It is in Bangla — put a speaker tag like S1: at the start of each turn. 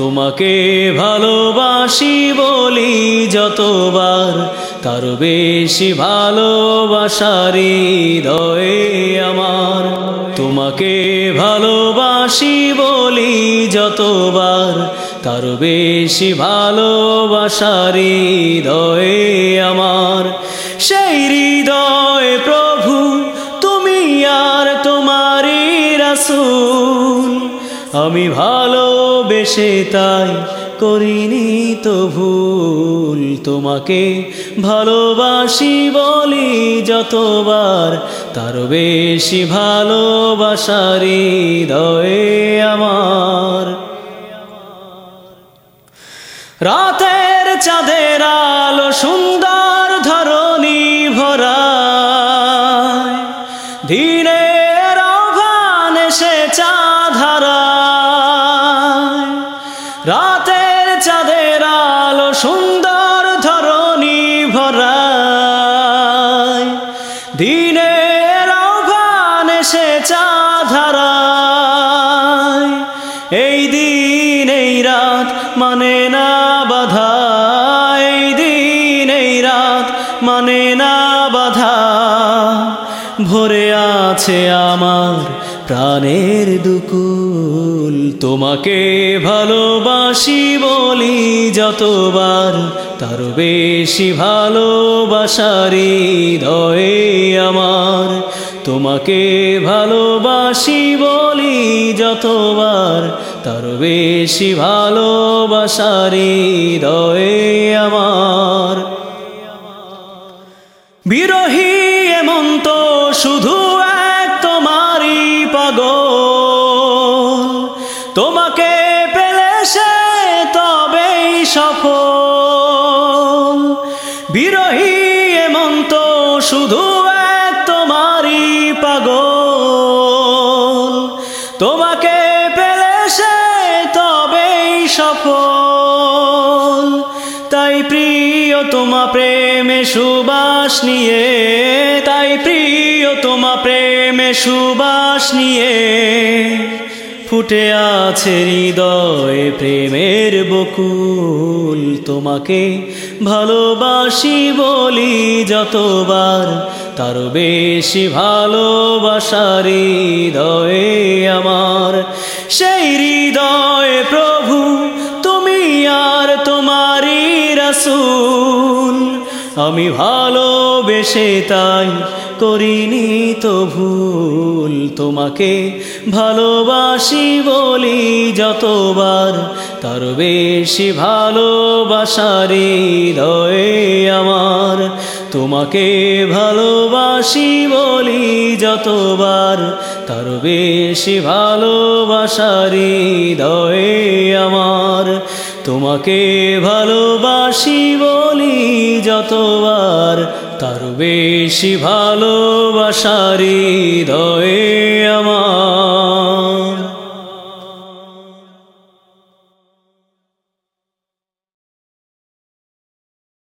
S1: তোমাকে ভালোবাসি বলি যতবার, তার বেশি ভালোবাসারি হৃদয়ে আমার। তোমাকে ভালোবাসি বলি যতবার, তার বেশি ভালোবাসারি হৃদয়ে আমার। সেই হৃদয় প্রভু, তুমি আর তোমারই রাসূল। আমি ভালোবেসে তাই করিনি তো ভুল। তোমাকে ভালোবাসি বলি যতবার, তার বেশি ভালোবাসারি হৃদয়ে আমার। রাতের চাঁদের আলো সুন্দর ধরণী ভরা। দিনের রাতের চাঁদের আলো সুন্দর ধরণী ভরা দিনের আহ্বান সে চাঁধারা এই দিন, এই রাত মানে না বাধা। এই দিন, এই রাত মানে না বাধা। ভরে আছে আমার প্রাণের দুকুল। তোমাকে ভালোবাসি বলি যতবার, তার বেশি ভালোবাসারি হৃদয়ে আমার। তোমাকে ভালোবাসি বলি যতবার, তার বেশি ভালোবাসারি হৃদয়ে আমার। বিরহী তোমাকে পেলে সে তবেই সফল। বিরহী এমন তো শুধু এক তোমারই পাগল। তোমাকে পেলে সে তবেই সফল। তাই প্রিয় তোমা প্রেমে সুবাস নিয়ে, তাই প্রিয় তোমা প্রেমে সুবাস নিয়ে ফুটে আছে হৃদয়ে প্রেমের বকুল। তোমাকে ভালোবাসি বলি যতবার, তার বেশি ভালোবাসার হৃদয়ে আমার। সেই হৃদয়ে প্রভু, তুমি আর তোমারই রাসূল। আমি ভালোবেসে তাই করিনি তো ভুল, তোমাকে ভালোবাসি বলি যতবার। তার বেশি ভালোবাসার হৃদয়ে আমার, তোমাকে ভালোবাসি বলি যতবার। তার বেশি ভালোবাসার হৃদয়ে আমার, তোমাকে ভালোবাসি বলি যতবার। তার বেশি ভালোবাসারি দয়ে আমার